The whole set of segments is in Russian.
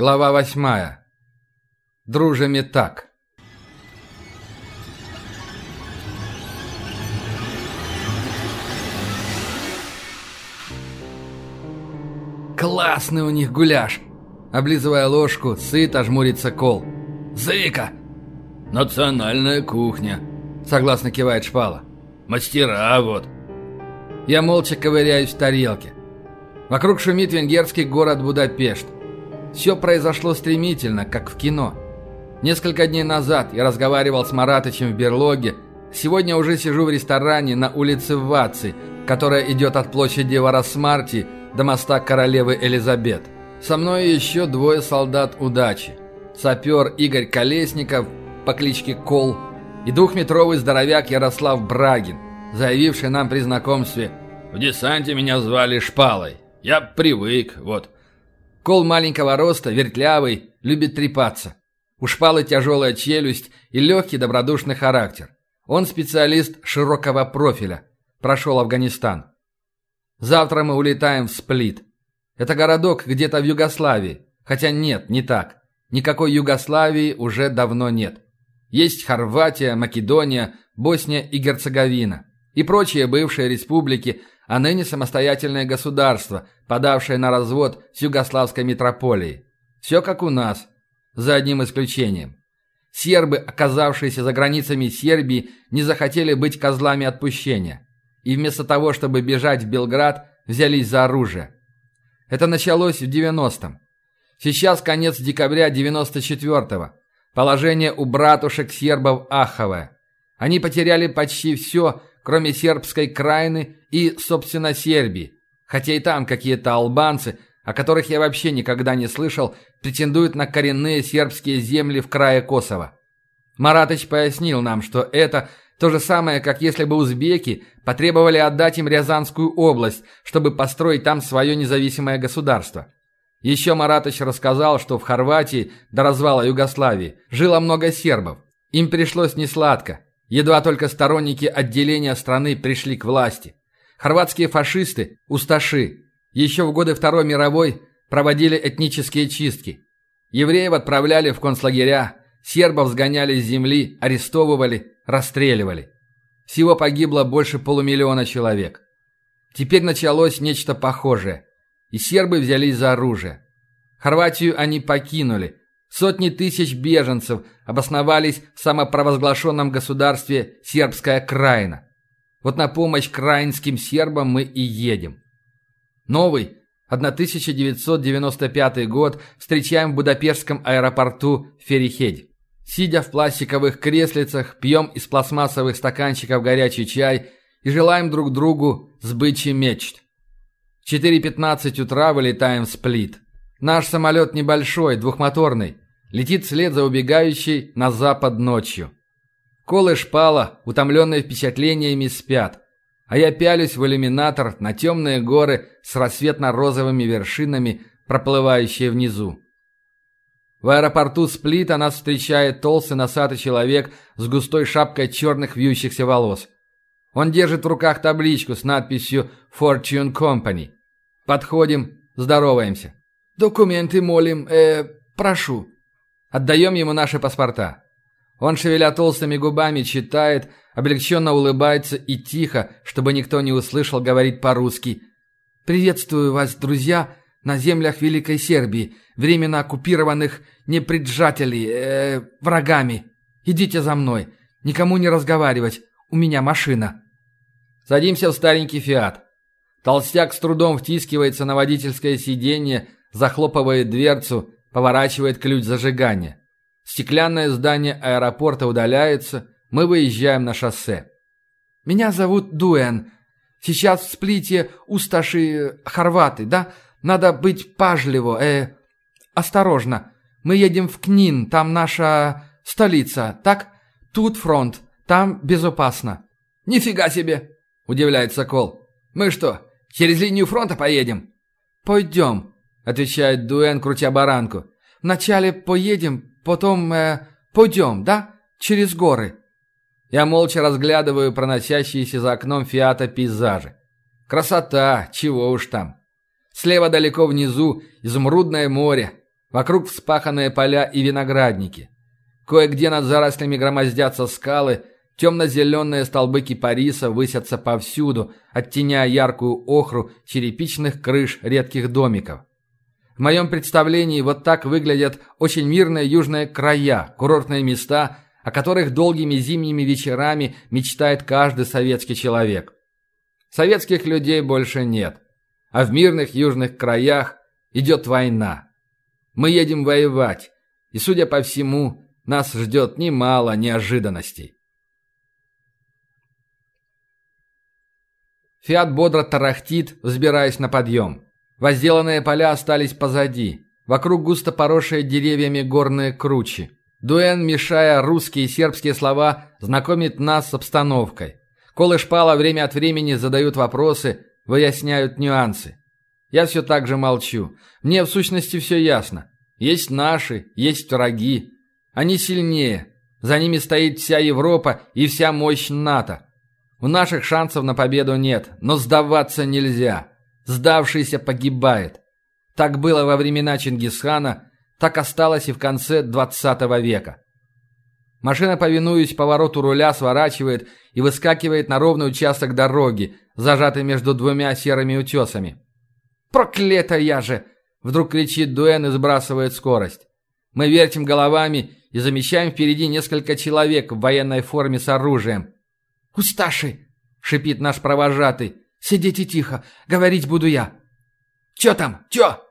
Глава восьмая. Дружими так. Классный у них гуляш. Облизывая ложку, сыто жмурится кол. Зыка! Национальная кухня. Согласно кивает шпала. Мастера вот. Я молча ковыряюсь в тарелке. Вокруг шумит венгерский город Будапешт. Все произошло стремительно, как в кино. Несколько дней назад я разговаривал с Маратычем в берлоге. Сегодня уже сижу в ресторане на улице Ваци, которая идет от площади Варасмарти до моста королевы Элизабет. Со мной еще двое солдат удачи. Сапер Игорь Колесников по кличке Кол и двухметровый здоровяк Ярослав Брагин, заявивший нам при знакомстве «В десанте меня звали Шпалой. Я привык, вот». Кол маленького роста, вертлявый, любит трепаться. У Шпалы тяжелая челюсть и легкий добродушный характер. Он специалист широкого профиля. Прошел Афганистан. Завтра мы улетаем в Сплит. Это городок где-то в Югославии. Хотя нет, не так. Никакой Югославии уже давно нет. Есть Хорватия, Македония, Босния и Герцеговина. И прочие бывшие республики, а ныне самостоятельное государство, подавшее на развод с югославской метрополией. Все как у нас, за одним исключением. Сербы, оказавшиеся за границами Сербии, не захотели быть козлами отпущения. И вместо того, чтобы бежать в Белград, взялись за оружие. Это началось в 90-м. Сейчас конец декабря 94-го. Положение у братушек сербов аховое. Они потеряли почти все, кроме сербской краины и, собственно, Сербии. Хотя и там какие-то албанцы, о которых я вообще никогда не слышал, претендуют на коренные сербские земли в крае Косово. Маратыч пояснил нам, что это то же самое, как если бы узбеки потребовали отдать им Рязанскую область, чтобы построить там свое независимое государство. Еще Маратыч рассказал, что в Хорватии до развала Югославии жило много сербов. Им пришлось несладко. Едва только сторонники отделения страны пришли к власти. Хорватские фашисты, усташи, еще в годы Второй мировой проводили этнические чистки. Евреев отправляли в концлагеря, сербов сгоняли с земли, арестовывали, расстреливали. Всего погибло больше полумиллиона человек. Теперь началось нечто похожее, и сербы взялись за оружие. Хорватию они покинули, Сотни тысяч беженцев обосновались в самопровозглашенном государстве Сербская Краина. Вот на помощь краинским сербам мы и едем. Новый, 1995 год, встречаем в Будапештском аэропорту Ферихедь. Сидя в пластиковых креслицах, пьем из пластмассовых стаканчиков горячий чай и желаем друг другу сбычи мечт. В 4.15 утра вылетаем в Сплит. Наш самолет небольшой, двухмоторный. Летит вслед за убегающей на запад ночью. Колы шпала, утомленные впечатлениями, спят. А я пялюсь в иллюминатор на темные горы с рассветно-розовыми вершинами, проплывающие внизу. В аэропорту Сплита нас встречает толстый носатый человек с густой шапкой черных вьющихся волос. Он держит в руках табличку с надписью «Fortune Company». Подходим, здороваемся. «Документы молим, э, прошу». Отдаем ему наши паспорта. Он, шевеля толстыми губами, читает, облегченно улыбается и тихо, чтобы никто не услышал, говорит по-русски. «Приветствую вас, друзья, на землях Великой Сербии, временно оккупированных неприджателей, э, врагами. Идите за мной, никому не разговаривать, у меня машина». Садимся в старенький «Фиат». Толстяк с трудом втискивается на водительское сиденье, захлопывает дверцу, Поворачивает ключ зажигания. Стеклянное здание аэропорта удаляется. Мы выезжаем на шоссе. «Меня зовут Дуэн. Сейчас в сплите усташи хорваты, да? Надо быть пажливо, э... Осторожно. Мы едем в Книн, там наша столица, так? Тут фронт, там безопасно». «Нифига себе!» – удивляется Кол. «Мы что, через линию фронта поедем?» «Пойдем. — отвечает Дуэн, крутя баранку. «Вначале поедем, потом э, пойдем, да? Через горы». Я молча разглядываю проносящиеся за окном Фиата пейзажи. Красота, чего уж там. Слева далеко внизу изумрудное море. Вокруг вспаханные поля и виноградники. Кое-где над зарослями громоздятся скалы, темно-зеленые столбы кипариса высятся повсюду, оттеняя яркую охру черепичных крыш редких домиков. В моем представлении вот так выглядят очень мирные южные края, курортные места, о которых долгими зимними вечерами мечтает каждый советский человек. Советских людей больше нет. А в мирных южных краях идет война. Мы едем воевать, и, судя по всему, нас ждет немало неожиданностей. Фиат бодро тарахтит, взбираясь на подъем. Возделанные поля остались позади. Вокруг густо поросшие деревьями горные кручи. Дуэн, мешая русские и сербские слова, знакомит нас с обстановкой. Кол и Шпала время от времени задают вопросы, выясняют нюансы. Я все так же молчу. Мне в сущности все ясно. Есть наши, есть враги. Они сильнее. За ними стоит вся Европа и вся мощь НАТО. У наших шансов на победу нет, но сдаваться нельзя. Сдавшийся погибает. Так было во времена Чингисхана, так осталось и в конце 20 века. Машина, повинуясь повороту руля, сворачивает и выскакивает на ровный участок дороги, зажатый между двумя серыми утесами. «Проклятая же!» — вдруг кричит Дуэн и сбрасывает скорость. Мы вертим головами и замечаем впереди несколько человек в военной форме с оружием. «Усташи!» — шипит наш провожатый. «Сидите тихо, говорить буду я». «Чё там? Чё?»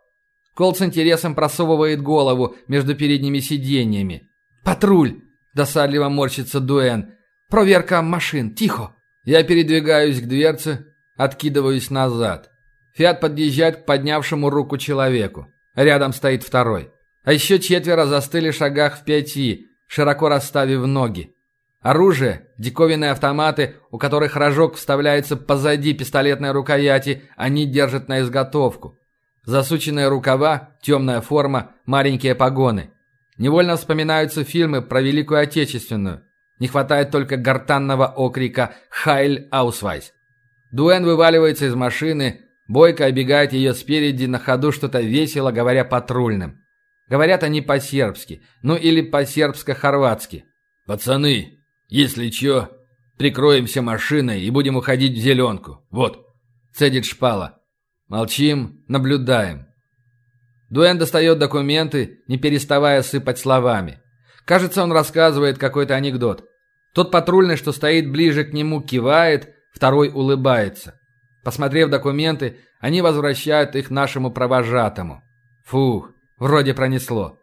Кол с интересом просовывает голову между передними сиденьями. «Патруль!» Досадливо морщится Дуэн. «Проверка машин. Тихо!» Я передвигаюсь к дверце, откидываюсь назад. Фиат подъезжает к поднявшему руку человеку. Рядом стоит второй. А еще четверо застыли в шагах в пяти, широко расставив ноги. Оружие, диковинные автоматы, у которых рожок вставляется позади пистолетной рукояти, они держат на изготовку. Засученные рукава, темная форма, маленькие погоны. Невольно вспоминаются фильмы про Великую Отечественную. Не хватает только гортанного окрика «Хальт! Аусвайс». Дуэн вываливается из машины, Бойко обегает ее спереди, на ходу что-то весело, говоря патрульным. Говорят они по-сербски, ну или по-сербско-хорватски. «Пацаны, если чё, прикроемся машиной и будем уходить в зеленку. Вот», — цедит шпала. Молчим, наблюдаем. Дуэн достает документы, не переставая сыпать словами. Кажется, он рассказывает какой-то анекдот. Тот патрульный, что стоит ближе к нему, кивает, второй улыбается. Посмотрев документы, они возвращают их нашему провожатому. Фух, вроде пронесло.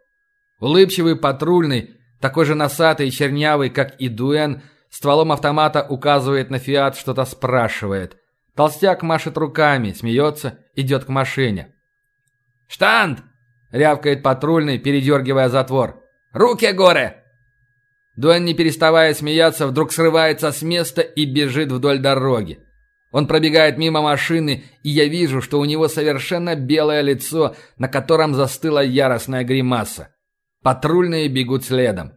Улыбчивый патрульный, такой же носатый и чернявый, как и Дуэн, стволом автомата указывает на Фиат, что-то спрашивает. Толстяк машет руками, смеется, идет к машине. «Штанд!» — рявкает патрульный, передергивая затвор. «Руки горе!» Дуэн, не переставая смеяться, вдруг срывается с места и бежит вдоль дороги. Он пробегает мимо машины, и я вижу, что у него совершенно белое лицо, на котором застыла яростная гримаса. Патрульные бегут следом.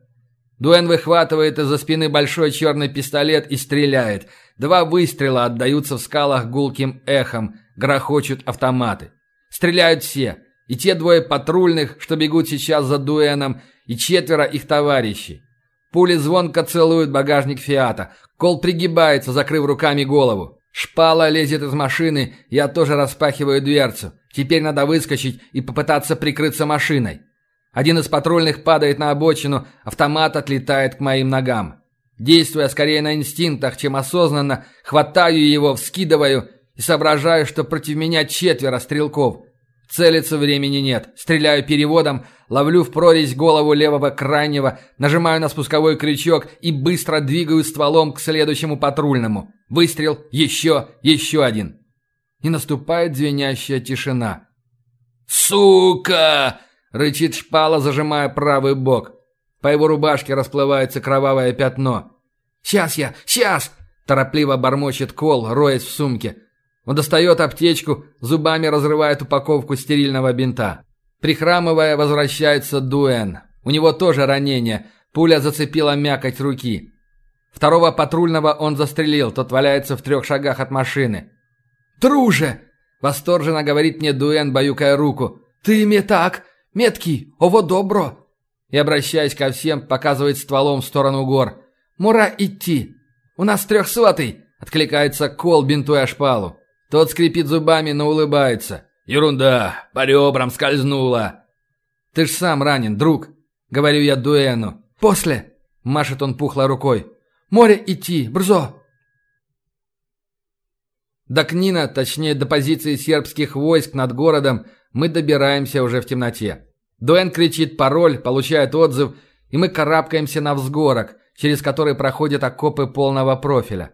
Дуэн выхватывает из-за спины большой черный пистолет и стреляет. Два выстрела отдаются в скалах гулким эхом, грохочут автоматы. Стреляют все. И те двое патрульных, что бегут сейчас за Дуэном, и четверо их товарищей. Пули звонко целуют багажник Фиата. Кол пригибается, закрыв руками голову. Шпала лезет из машины, я тоже распахиваю дверцу. Теперь надо выскочить и попытаться прикрыться машиной. Один из патрульных падает на обочину, автомат отлетает к моим ногам. Действуя скорее на инстинктах, чем осознанно, хватаю его, вскидываю и соображаю, что против меня четверо стрелков. Целиться времени нет. Стреляю переводом, ловлю в прорезь голову левого крайнего, нажимаю на спусковой крючок и быстро двигаю стволом к следующему патрульному. Выстрел, еще, еще один. И наступает звенящая тишина. «Сука!» — рычит шпала, зажимая правый бок. По его рубашке расплывается кровавое пятно. «Сейчас я! Сейчас!» – торопливо бормочет Кол, роясь в сумке. Он достает аптечку, зубами разрывает упаковку стерильного бинта. Прихрамывая, возвращается Дуэн. У него тоже ранение. Пуля зацепила мякоть руки. Второго патрульного он застрелил, тот валяется в трех шагах от машины. «Друже!» – восторженно говорит мне Дуэн, баюкая руку. «Ты мне так! Меткий! Ово добро!» И, обращаясь ко всем, показывает стволом в сторону гор. «Мура идти! У нас трехсотый!» Откликается Кол, бинтуя шпалу. Тот скрипит зубами, но улыбается. «Ерунда! По ребрам скользнула!» «Ты ж сам ранен, друг!» Говорю я Дуэну. «После!» Машет он пухлой рукой. «Море идти! Брзо!» До Книна, точнее до позиции сербских войск над городом, мы добираемся уже в темноте. Дуэн кричит пароль, получает отзыв, и мы карабкаемся на взгорок, через который проходят окопы полного профиля.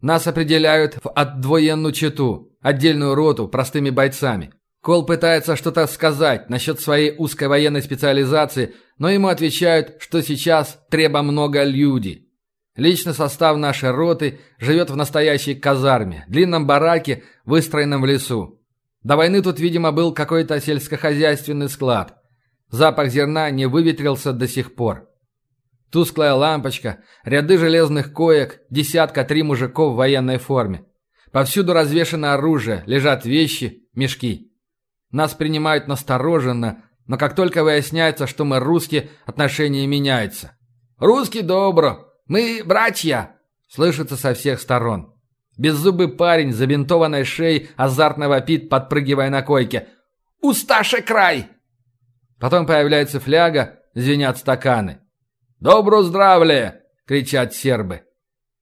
Нас определяют в отдвоенную чету, отдельную роту, простыми бойцами. Кол пытается что-то сказать насчет своей узкой военной специализации, но ему отвечают, что сейчас треба много людей. Личный состав нашей роты живет в настоящей казарме, длинном бараке, выстроенном в лесу. До войны тут, видимо, был какой-то сельскохозяйственный склад. Запах зерна не выветрился до сих пор. Тусклая лампочка, ряды железных коек, десятка три мужиков в военной форме. Повсюду развешено оружие, лежат вещи, мешки. Нас принимают настороженно, но как только выясняется, что мы русские, отношение меняется. «Русский добро!» «Мы братья!» — слышится со всех сторон. Беззубый парень забинтованной шеей азартно вопит, подпрыгивая на койке. «Усташе край!» Потом появляется фляга, звенят стаканы. «Добро здравле!» — кричат сербы.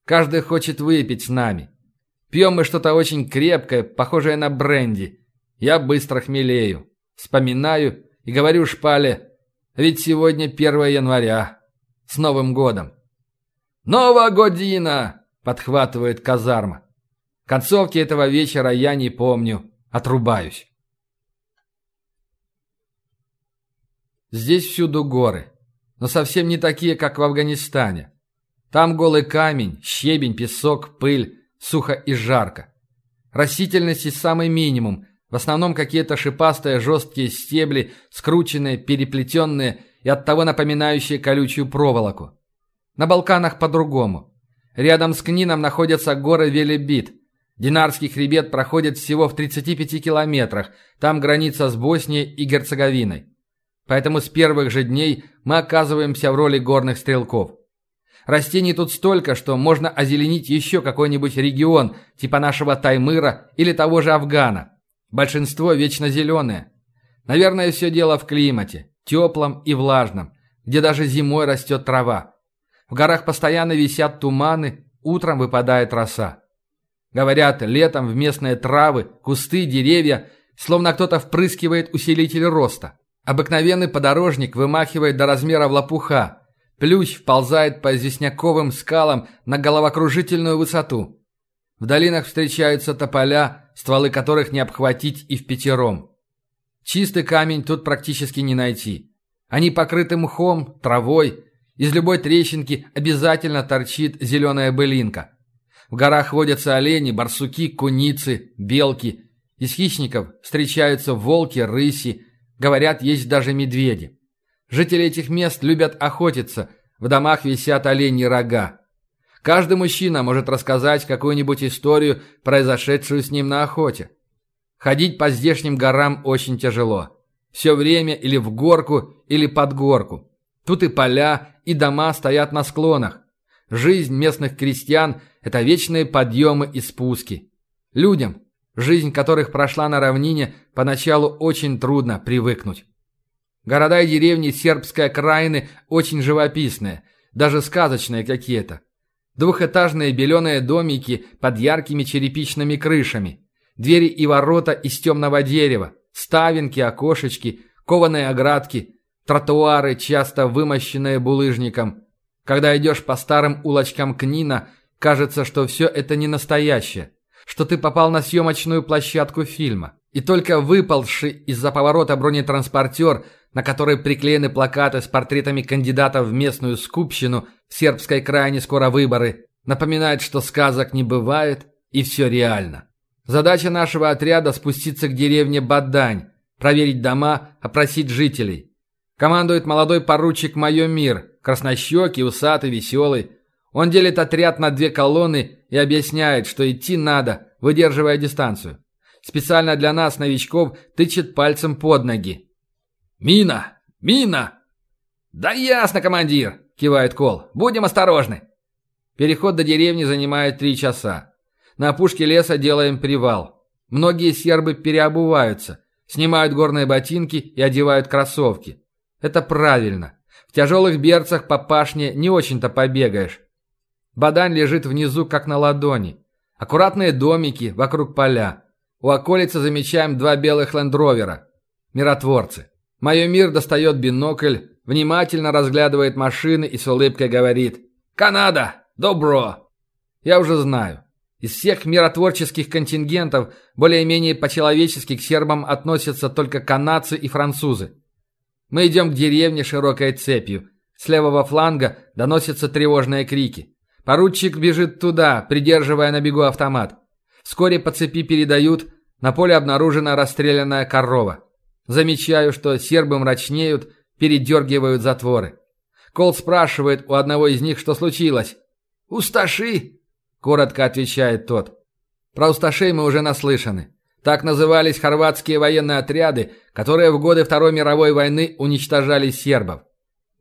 Каждый хочет выпить с нами. Пьем мы что-то очень крепкое, похожее на бренди. Я быстро хмелею. Вспоминаю и говорю шпале, ведь сегодня 1 января. С Новым годом. «Нова година!» – подхватывает казарма. Концовки этого вечера я не помню. Отрубаюсь. Здесь всюду горы. Но совсем не такие, как в Афганистане. Там голый камень, щебень, песок, пыль, сухо и жарко. Растительности самый минимум. В основном какие-то шипастые жесткие стебли, скрученные, переплетенные и оттого напоминающие колючую проволоку. На Балканах по-другому. Рядом с Книном находятся горы Велебит. Динарский хребет проходит всего в 35 километрах, там граница с Боснией и Герцеговиной. Поэтому с первых же дней мы оказываемся в роли горных стрелков. Растений тут столько, что можно озеленить еще какой-нибудь регион, типа нашего Таймыра или того же Афгана. Большинство вечно зеленые. Наверное, все дело в климате, теплом и влажном, где даже зимой растет трава. В горах постоянно висят туманы, утром выпадает роса. Говорят, летом в местные травы, кусты, деревья, словно кто-то впрыскивает усилитель роста. Обыкновенный подорожник вымахивает до размера лопуха. Плющ вползает по известняковым скалам на головокружительную высоту. В долинах встречаются тополя, стволы которых не обхватить и в пятером. Чистый камень тут практически не найти. Они покрыты мхом, травой, из любой трещинки обязательно торчит зеленая былинка. В горах водятся олени, барсуки, куницы, белки. Из хищников встречаются волки, рыси. Говорят, есть даже медведи. Жители этих мест любят охотиться. В домах висят оленьи рога. Каждый мужчина может рассказать какую-нибудь историю, произошедшую с ним на охоте. Ходить по здешним горам очень тяжело. Все время или в горку, или под горку. Тут и поля, и дома стоят на склонах. Жизнь местных крестьян – это вечные подъемы и спуски. Людям, жизнь которых прошла на равнине, поначалу очень трудно привыкнуть. Города и деревни сербской окраины очень живописные, даже сказочные какие-то. Двухэтажные беленые домики под яркими черепичными крышами. Двери и ворота из темного дерева, ставинки, окошечки, кованые оградки – Тротуары, часто вымощенные булыжником. Когда идешь по старым улочкам Книна, кажется, что все это не настоящее, что ты попал на съемочную площадку фильма. И только выползший из-за поворота бронетранспортер, на который приклеены плакаты с портретами кандидатов в местную скупщину, в сербской крайне скоро выборы, напоминает, что сказок не бывает и все реально. Задача нашего отряда спуститься к деревне Бадань, проверить дома, опросить жителей. Командует молодой поручик Майо Мир, краснощекий, усатый, веселый. Он делит отряд на две колонны и объясняет, что идти надо, выдерживая дистанцию. Специально для нас, новичков, тычет пальцем под ноги. «Мина! Мина!» «Да ясно, командир!» – кивает Кол. «Будем осторожны!» Переход до деревни занимает три часа. На опушке леса делаем привал. Многие сербы переобуваются, снимают горные ботинки и одевают кроссовки. Это правильно. Тяжелых берцах по пашне не очень-то побегаешь. Бадань лежит внизу, как на ладони. Аккуратные домики вокруг поля. У околицы замечаем два белых лендровера. Миротворцы. Мое мир достает бинокль, внимательно разглядывает машины и с улыбкой говорит «Канада! Добро!» Я уже знаю. Из всех миротворческих контингентов более-менее по-человечески к сербам относятся только канадцы и французы. Мы идем к деревне широкой цепью. С левого фланга доносятся тревожные крики. Поручик бежит туда, придерживая на бегу автомат. Вскоре по цепи передают, на поле обнаружена расстрелянная корова. Замечаю, что сербы мрачнеют, передергивают затворы. Кол спрашивает у одного из них, что случилось. «Усташи!» – коротко отвечает тот. Про усташей мы уже наслышаны. Так назывались хорватские военные отряды, которые в годы Второй мировой войны уничтожали сербов.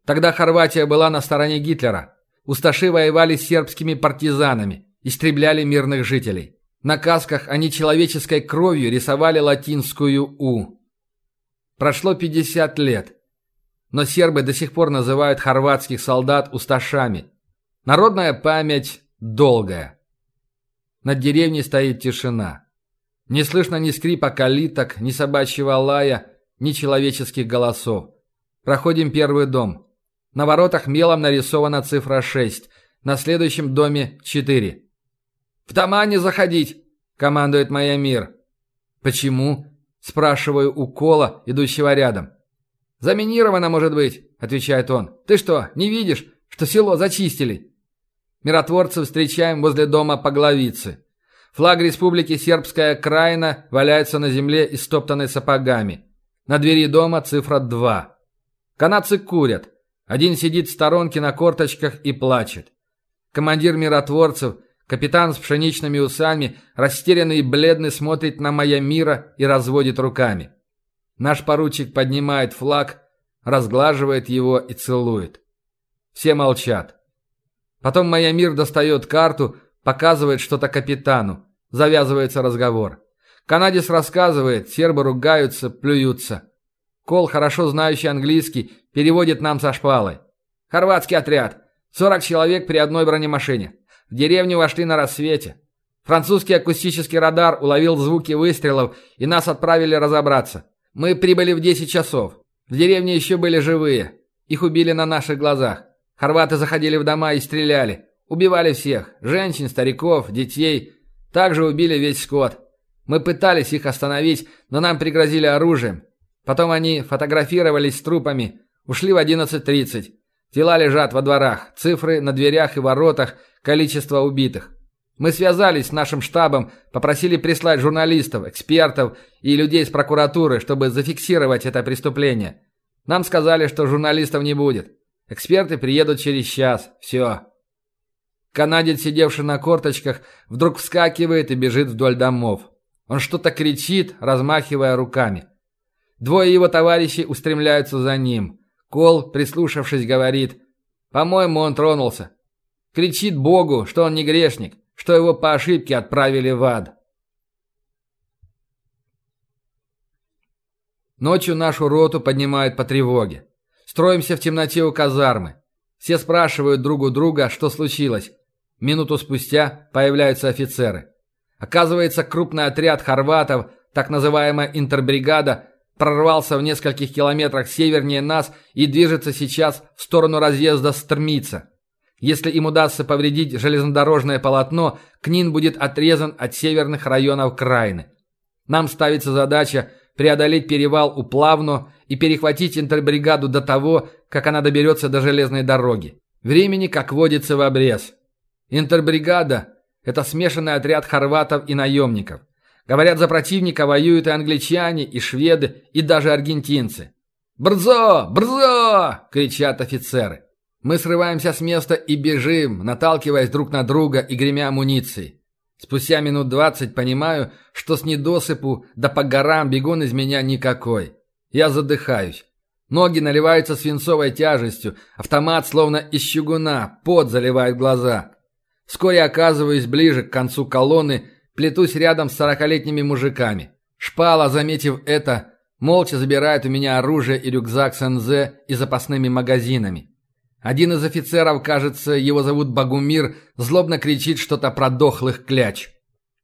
Тогда Хорватия была на стороне Гитлера. Усташи воевали с сербскими партизанами, истребляли мирных жителей. На касках они человеческой кровью рисовали латинскую «У». Прошло 50 лет. Но сербы до сих пор называют хорватских солдат усташами. Народная память долгая. Над деревней стоит тишина. Не слышно ни скрипа калиток, ни собачьего лая, ни человеческих голосов. Проходим первый дом. На воротах мелом нарисована цифра 6. На следующем доме 4. «В дома не заходить!» – командует моя мир. «Почему?» – спрашиваю у Кола, идущего рядом. «Заминировано, может быть», – отвечает он. «Ты что, не видишь, что село зачистили?» Миротворцев встречаем возле дома Погловицы. Флаг Республики Сербская Краина валяется на земле истоптанной сапогами. На двери дома цифра 2. Канадцы курят. Один сидит в сторонке на корточках и плачет. Командир миротворцев, капитан с пшеничными усами, растерянный и бледный смотрит на моя мира и разводит руками. Наш поручик поднимает флаг, разглаживает его и целует. Все молчат. Потом моя мир достает карту, показывает что-то капитану. Завязывается разговор. Канадец рассказывает, сербы ругаются, плюются. Кол, хорошо знающий английский, переводит нам со шпалой. Хорватский отряд. 40 человек при одной бронемашине. В деревню вошли на рассвете. Французский акустический радар уловил звуки выстрелов, и нас отправили разобраться. Мы прибыли в 10 часов. В деревне еще были живые. Их убили на наших глазах. Хорваты заходили в дома и стреляли. Убивали всех. Женщин, стариков, детей. Также убили весь скот. Мы пытались их остановить, но нам пригрозили оружием. Потом они фотографировались с трупами, ушли в 11.30. Тела лежат во дворах, цифры на дверях и воротах, количество убитых. Мы связались с нашим штабом, попросили прислать журналистов, экспертов и людей из прокуратуры, чтобы зафиксировать это преступление. Нам сказали, что журналистов не будет. Эксперты приедут через час. Все. Канадец, сидевший на корточках, вдруг вскакивает и бежит вдоль домов. Он что-то кричит, размахивая руками. Двое его товарищей устремляются за ним. Кол, прислушавшись, говорит, «По-моему, он тронулся». Кричит Богу, что он не грешник, что его по ошибке отправили в ад. Ночью нашу роту поднимают по тревоге. Строимся в темноте у казармы. Все спрашивают друг у друга, что случилось. Минуту спустя появляются офицеры. Оказывается, крупный отряд хорватов, так называемая интербригада, прорвался в нескольких километрах севернее нас и движется сейчас в сторону разъезда Стормица. Если им удастся повредить железнодорожное полотно, Книн будет отрезан от северных районов Крайны. Нам ставится задача преодолеть перевал у Плавно и перехватить интербригаду до того, как она доберется до железной дороги. Времени, как водится, в обрез. Интербригада – это смешанный отряд хорватов и наемников – Говорят, за противника воюют и англичане, и шведы, и даже аргентинцы. «Брзо! Брзо!» – кричат офицеры. Мы срываемся с места и бежим, наталкиваясь друг на друга и гремя амуницией. Спустя минут двадцать понимаю, что с недосыпу да по горам бегун из меня никакой. Я задыхаюсь. Ноги наливаются свинцовой тяжестью, автомат словно из чугуна, пот заливает глаза. Вскоре оказываюсь ближе к концу колонны, плетусь рядом с сорокалетними мужиками. Шпала, заметив это, молча забирает у меня оружие и рюкзак с НЗ и запасными магазинами. Один из офицеров, кажется, его зовут Багумир, злобно кричит что-то про дохлых кляч.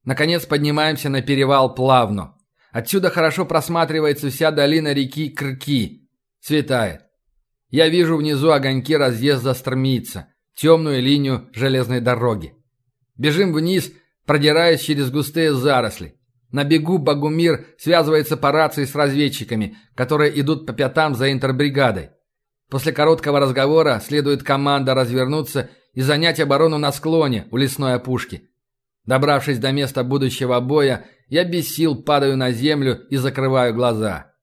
Наконец поднимаемся на перевал Плавно. Отсюда хорошо просматривается вся долина реки Крки. Светает. Я вижу внизу огоньки разъезда Стормица, темную линию железной дороги. Бежим вниз, продираясь через густые заросли. На бегу Багумир связывается по рации с разведчиками, которые идут по пятам за интербригадой. После короткого разговора следует команда развернуться и занять оборону на склоне у лесной опушки. Добравшись до места будущего боя, я без сил падаю на землю и закрываю глаза.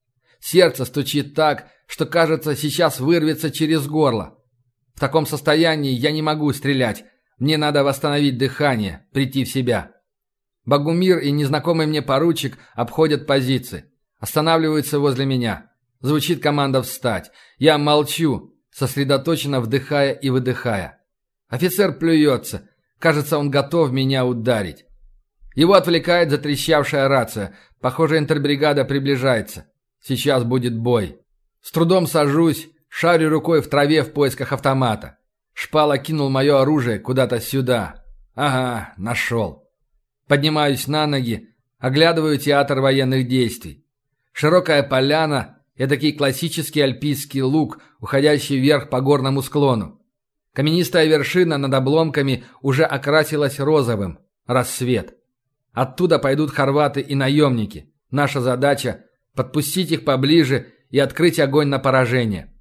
Сердце стучит так, что, кажется, сейчас вырвется через горло. В таком состоянии я не могу стрелять. Мне надо восстановить дыхание, прийти в себя. Багумир и незнакомый мне поручик обходят позиции. Останавливаются возле меня. Звучит команда «Встать». Я молчу, сосредоточенно вдыхая и выдыхая. Офицер плюется. Кажется, он готов меня ударить. Его отвлекает затрещавшая рация. Похоже, интербригада приближается. Сейчас будет бой. С трудом сажусь, шарю рукой в траве в поисках автомата. Шпала кинул мое оружие куда-то сюда. Ага, нашел. Поднимаюсь на ноги, оглядываю театр военных действий. Широкая поляна, Эдакий классический альпийский луг, уходящий вверх по горному склону. Каменистая вершина над обломками уже окрасилась розовым. Рассвет. Оттуда пойдут хорваты и наемники. Наша задача – подпустить их поближе и открыть огонь на поражение.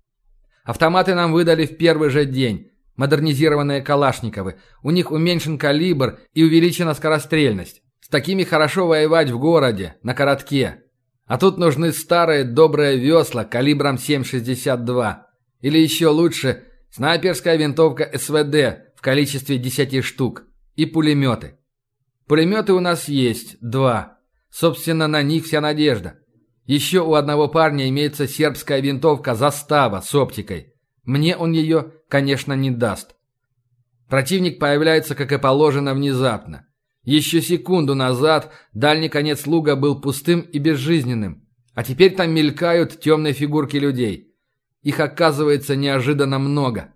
Автоматы нам выдали в первый же день. Модернизированные Калашниковы. У них уменьшен калибр и увеличена скорострельность. С такими хорошо воевать в городе, на коротке. А тут нужны старые добрые весла калибром 7,62. Или еще лучше, снайперская винтовка СВД в количестве 10 штук. И пулеметы. Пулеметы у нас есть, два. Собственно, на них вся надежда. Еще у одного парня имеется сербская винтовка «Застава» с оптикой. Мне он ее, конечно, не даст. Противник появляется, как и положено, внезапно. Еще секунду назад дальний конец луга был пустым и безжизненным, а теперь там мелькают темные фигурки людей. Их оказывается неожиданно много.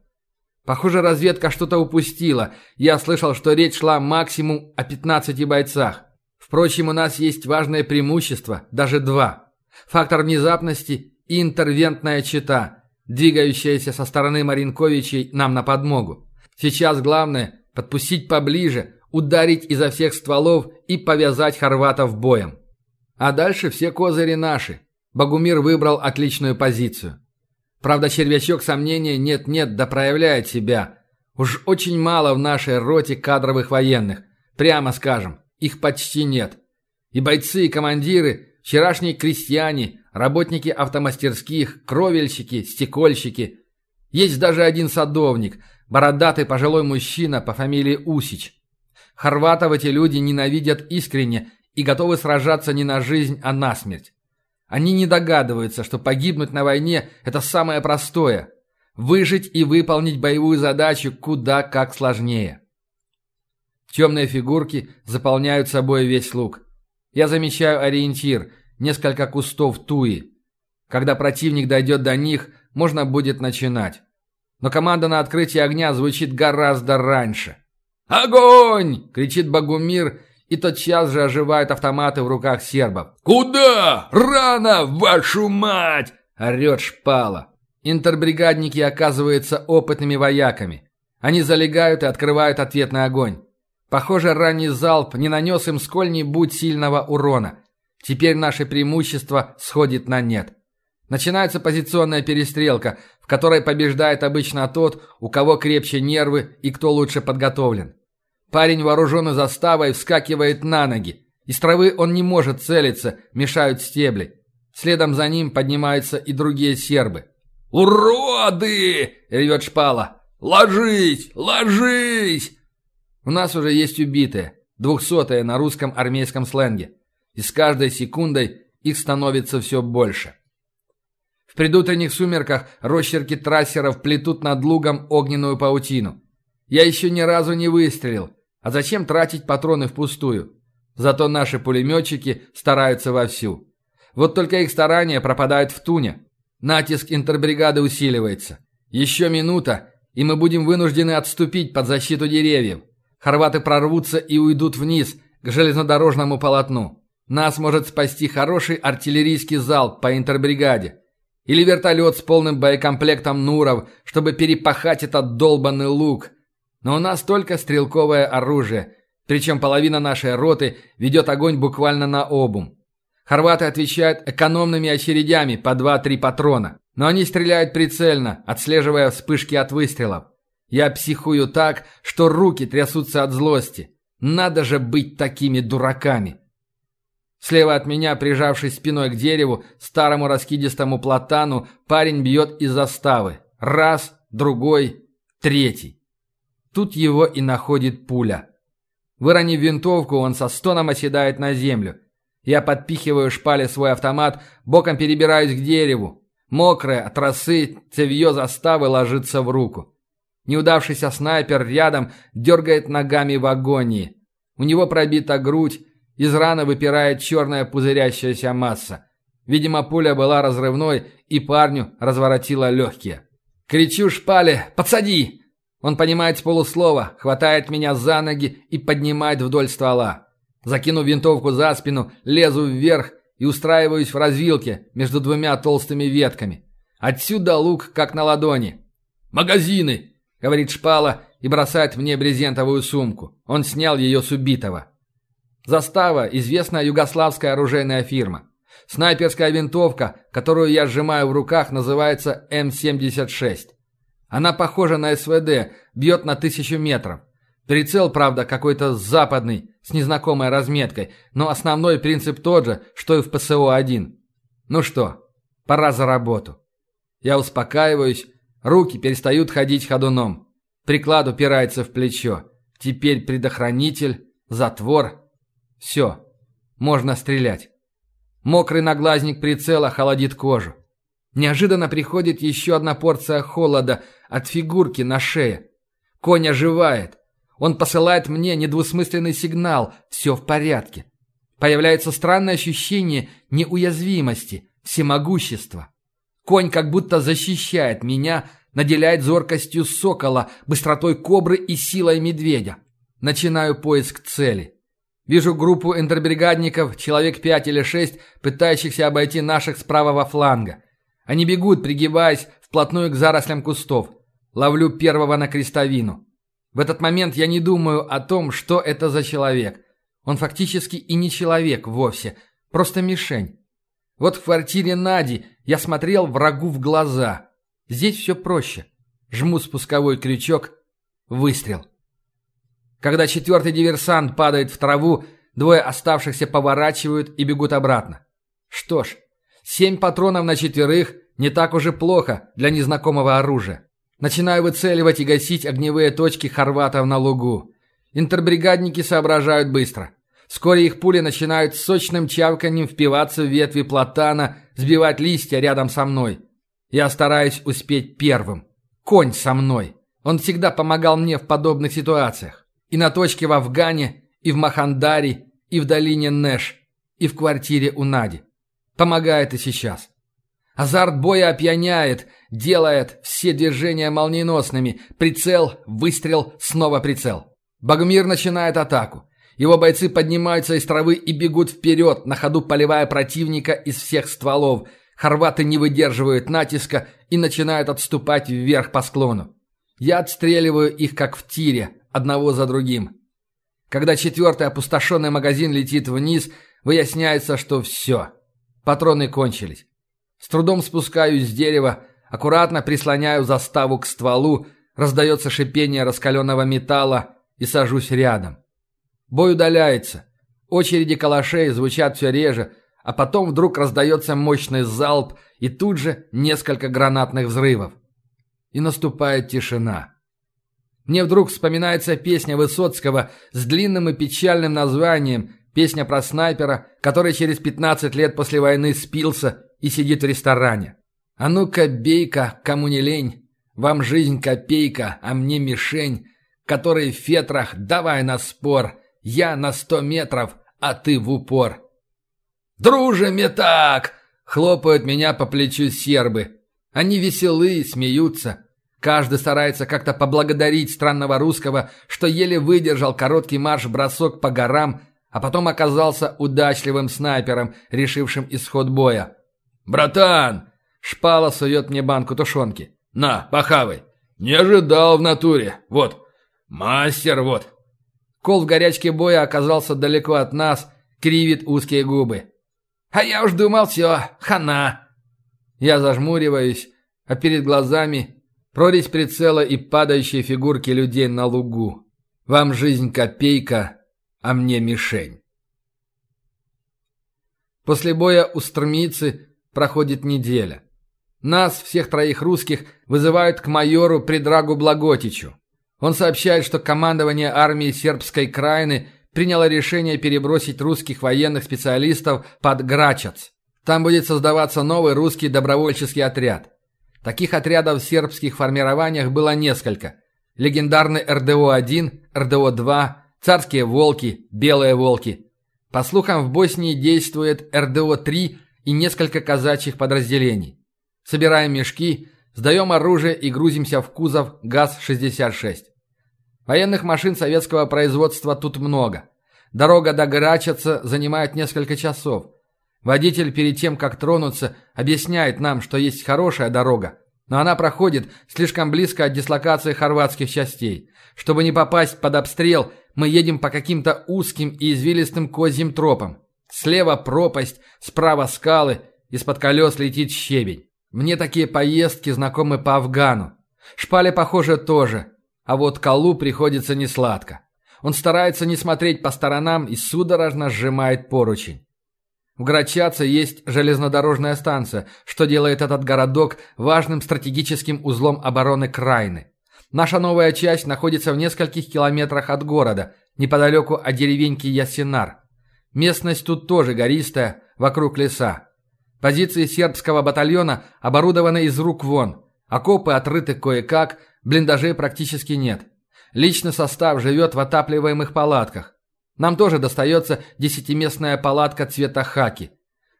Похоже, разведка что-то упустила. Я слышал, что речь шла максимум о 15 бойцах. Впрочем, у нас есть важное преимущество, даже два. Фактор внезапности интервентная чита, двигающаяся со стороны Маринковичей нам на подмогу. Сейчас главное – подпустить поближе, ударить изо всех стволов и повязать хорватов боем. А дальше все козыри наши. Богумир выбрал отличную позицию. Правда, червячок сомнения нет-нет да проявляет себя. Уж очень мало в нашей роте кадровых военных. Прямо скажем, их почти нет. И бойцы, и командиры, вчерашние крестьяне, работники автомастерских, кровельщики, стекольщики. Есть даже один садовник, бородатый пожилой мужчина по фамилии Усич. Хорватов эти люди ненавидят искренне и готовы сражаться не на жизнь, а на смерть. Они не догадываются, что погибнуть на войне – это самое простое. Выжить и выполнить боевую задачу куда как сложнее. Темные фигурки заполняют собой весь луг. Я замечаю ориентир – несколько кустов туи. Когда противник дойдет до них, можно будет начинать. Но команда на открытие огня звучит гораздо раньше. «Огонь!» — кричит Багумир, и тотчас же оживают автоматы в руках сербов. «Куда? Рано, вашу мать!» — орет шпала. Интербригадники оказываются опытными вояками. Они залегают и открывают ответный огонь. Похоже, ранний залп не нанес им сколь-нибудь сильного урона. Теперь наше преимущество сходит на нет. Начинается позиционная перестрелка, в которой побеждает обычно тот, у кого крепче нервы и кто лучше подготовлен. Парень, вооруженный заставой, вскакивает на ноги. Из травы он не может целиться, мешают стебли. Следом за ним поднимаются и другие сербы. «Уроды!» — ревет шпала. «Ложись! Ложись!» У нас уже есть убитые, двухсотые на русском армейском сленге. И с каждой секундой их становится все больше. В предутренних сумерках росчерки трассеров плетут над лугом огненную паутину. Я еще ни разу не выстрелил. А зачем тратить патроны впустую? Зато наши пулеметчики стараются вовсю. Вот только их старания пропадают в туне. Натиск интербригады усиливается. Еще минута, и мы будем вынуждены отступить под защиту деревьев. Хорваты прорвутся и уйдут вниз, к железнодорожному полотну. Нас может спасти хороший артиллерийский залп по интербригаде. Или вертолет с полным боекомплектом Нуров, чтобы перепахать этот долбанный лук. Но у нас только стрелковое оружие, причем половина нашей роты ведет огонь буквально на обум. Хорваты отвечают экономными очередями по 2-3 патрона, но они стреляют прицельно, отслеживая вспышки от выстрелов. Я психую так, что руки трясутся от злости. Надо же быть такими дураками. Слева от меня, прижавшись спиной к дереву, старому раскидистому платану, парень бьет из заставы. Раз, другой, третий. Тут его и находит пуля. Выронив винтовку, он со стоном оседает на землю. Я подпихиваю шпали свой автомат, боком перебираюсь к дереву. Мокрая от росы цевье заставы ложится в руку. Неудавшийся снайпер рядом дергает ногами в агонии. У него пробита грудь, из раны выпирает черная пузырящаяся масса. Видимо, пуля была разрывной, и парню разворотила легкие. Кричу шпале «Подсади!» Он понимает полуслова, хватает меня за ноги и поднимает вдоль ствола. Закинув винтовку за спину, лезу вверх и устраиваюсь в развилке между двумя толстыми ветками. Отсюда лук как на ладони. «Магазины!» — говорит шпала и бросает мне брезентовую сумку. Он снял ее с убитого. Застава – известная югославская оружейная фирма. Снайперская винтовка, которую я сжимаю в руках, называется М-76. Она похожа на СВД, бьет на тысячу метров. Прицел, правда, какой-то западный, с незнакомой разметкой, но основной принцип тот же, что и в ПСО-1. Ну что, пора за работу. Я успокаиваюсь, руки перестают ходить ходуном. Приклад упирается в плечо. Теперь предохранитель, затвор – все, можно стрелять. Мокрый наглазник прицела холодит кожу. Неожиданно приходит еще одна порция холода от фигурки на шее. Конь оживает. Он посылает мне недвусмысленный сигнал «все в порядке». Появляется странное ощущение неуязвимости, всемогущества. Конь как будто защищает меня, наделяет зоркостью сокола, быстротой кобры и силой медведя. Начинаю поиск цели. Вижу группу интербригадников, человек пять или шесть, пытающихся обойти наших с правого фланга. Они бегут, пригибаясь, вплотную к зарослям кустов. Ловлю первого на крестовину. В этот момент я не думаю о том, что это за человек. Он фактически и не человек вовсе, просто мишень. Вот в квартире Нади я смотрел врагу в глаза. Здесь все проще. Жму спусковой крючок. Выстрел. Когда четвертый диверсант падает в траву, двое оставшихся поворачивают и бегут обратно. Что ж, семь патронов на четверых не так уже плохо для незнакомого оружия. Начинаю выцеливать и гасить огневые точки хорватов на лугу. Интербригадники соображают быстро. Вскоре их пули начинают сочным чавканьем впиваться в ветви платана, сбивать листья рядом со мной. Я стараюсь успеть первым. Конь со мной. Он всегда помогал мне в подобных ситуациях. И на точке в Афгане, и в Махандаре, и в долине Нэш, и в квартире у Нади. Помогает и сейчас. Азарт боя опьяняет, делает все движения молниеносными. Прицел, выстрел, снова прицел. Багмир начинает атаку. Его бойцы поднимаются из травы и бегут вперед, на ходу поливая противника из всех стволов. Хорваты не выдерживают натиска и начинают отступать вверх по склону. Я отстреливаю их, как в тире, одного за другим. Когда четвертый опустошенный магазин летит вниз, выясняется, что все. Патроны кончились. С трудом спускаюсь с дерева, аккуратно прислоняю заставу к стволу, раздается шипение раскаленного металла и сажусь рядом. Бой удаляется. Очереди калашей звучат все реже, а потом вдруг раздается мощный залп и тут же несколько гранатных взрывов. И наступает тишина. Мне вдруг вспоминается песня Высоцкого с длинным и печальным названием, песня про снайпера, который через 15 лет после войны спился и сидит в ресторане. А ну-ка, бейка, кому не лень. Вам жизнь копейка, а мне мишень, который в фетрах, давай на спор. Я на сто метров, а ты в упор. «Друже, мне так!» — хлопают меня по плечу сербы. Они веселые, смеются. Каждый старается как-то поблагодарить странного русского, что еле выдержал короткий марш-бросок по горам, а потом оказался удачливым снайпером, решившим исход боя. «Братан!» — Шпала сует мне банку тушенки. «На, похавай!» «Не ожидал в натуре! Вот! Мастер, вот!» Кол в горячке боя оказался далеко от нас, кривит узкие губы. «А я уж думал, все, хана!» Я зажмуриваюсь, а перед глазами прорезь прицела и падающие фигурки людей на лугу. Вам жизнь копейка, а мне мишень. После боя у Стрмицы проходит неделя. Нас, всех троих русских, вызывают к майору Предрагу Благотичу. Он сообщает, что командование армии сербской краины приняло решение перебросить русских военных специалистов под Грачац. Там будет создаваться новый русский добровольческий отряд. Таких отрядов в сербских формированиях было несколько. Легендарный РДО-1, РДО-2, Царские волки, Белые волки. По слухам, в Боснии действует РДО-3 и несколько казачьих подразделений. Собираем мешки, сдаем оружие и грузимся в кузов ГАЗ-66. Военных машин советского производства тут много. Дорога до Грачаца занимает несколько часов. Водитель перед тем, как тронуться, объясняет нам, что есть хорошая дорога, но она проходит слишком близко от дислокации хорватских частей. Чтобы не попасть под обстрел, мы едем по каким-то узким и извилистым козьим тропам. Слева пропасть, справа скалы, из-под колес летит щебень. Мне такие поездки знакомы по Афгану. Шпале, похоже, тоже. А вот Калу приходится несладко. Он старается не смотреть по сторонам и судорожно сжимает поручень. В Грачаце есть железнодорожная станция, что делает этот городок важным стратегическим узлом обороны Крайны. Наша новая часть находится в нескольких километрах от города, неподалеку от деревеньки Ясинар. Местность тут тоже гористая, вокруг леса. Позиции сербского батальона оборудованы из рук вон. Окопы отрыты кое-как, блиндажей практически нет. Личный состав живет в отапливаемых палатках. Нам тоже достается десятиместная палатка цвета хаки.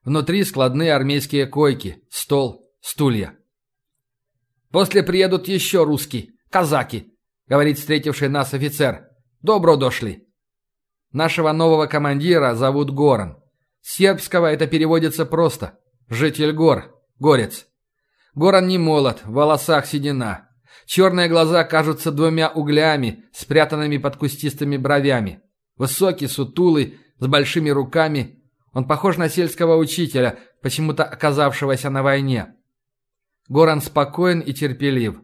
Внутри складные армейские койки, стол, стулья. «После приедут еще русские, казаки», — говорит встретивший нас офицер. «Добро дошли». Нашего нового командира зовут Горан. С сербского это переводится просто «житель гор», «горец». Горан не молод, в волосах седина. Черные глаза кажутся двумя углями, спрятанными под кустистыми бровями. Высокий, сутулый, с большими руками. Он похож на сельского учителя, почему-то оказавшегося на войне. Горан спокоен и терпелив.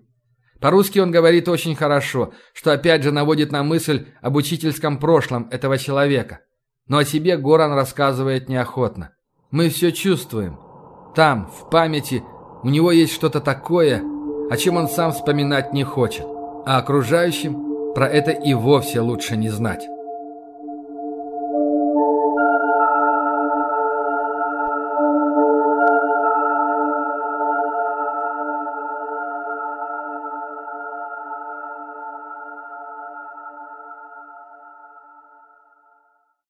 По-русски он говорит очень хорошо, что опять же наводит на мысль об учительском прошлом этого человека. Но о себе Горан рассказывает неохотно. Мы все чувствуем. Там, в памяти, у него есть что-то такое, о чем он сам вспоминать не хочет. А окружающим про это и вовсе лучше не знать.